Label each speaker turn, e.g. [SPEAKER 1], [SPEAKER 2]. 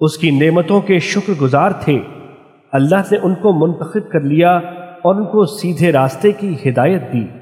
[SPEAKER 1] اس کی نعمتوں کے شکر گزار تھے۔ اللہ نے ان کو منتخب کر لیا اور ان کو سیدھے راستے کی ہدایت دی۔